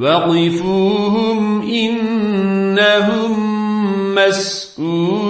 وقفوهم إنهم مسؤولون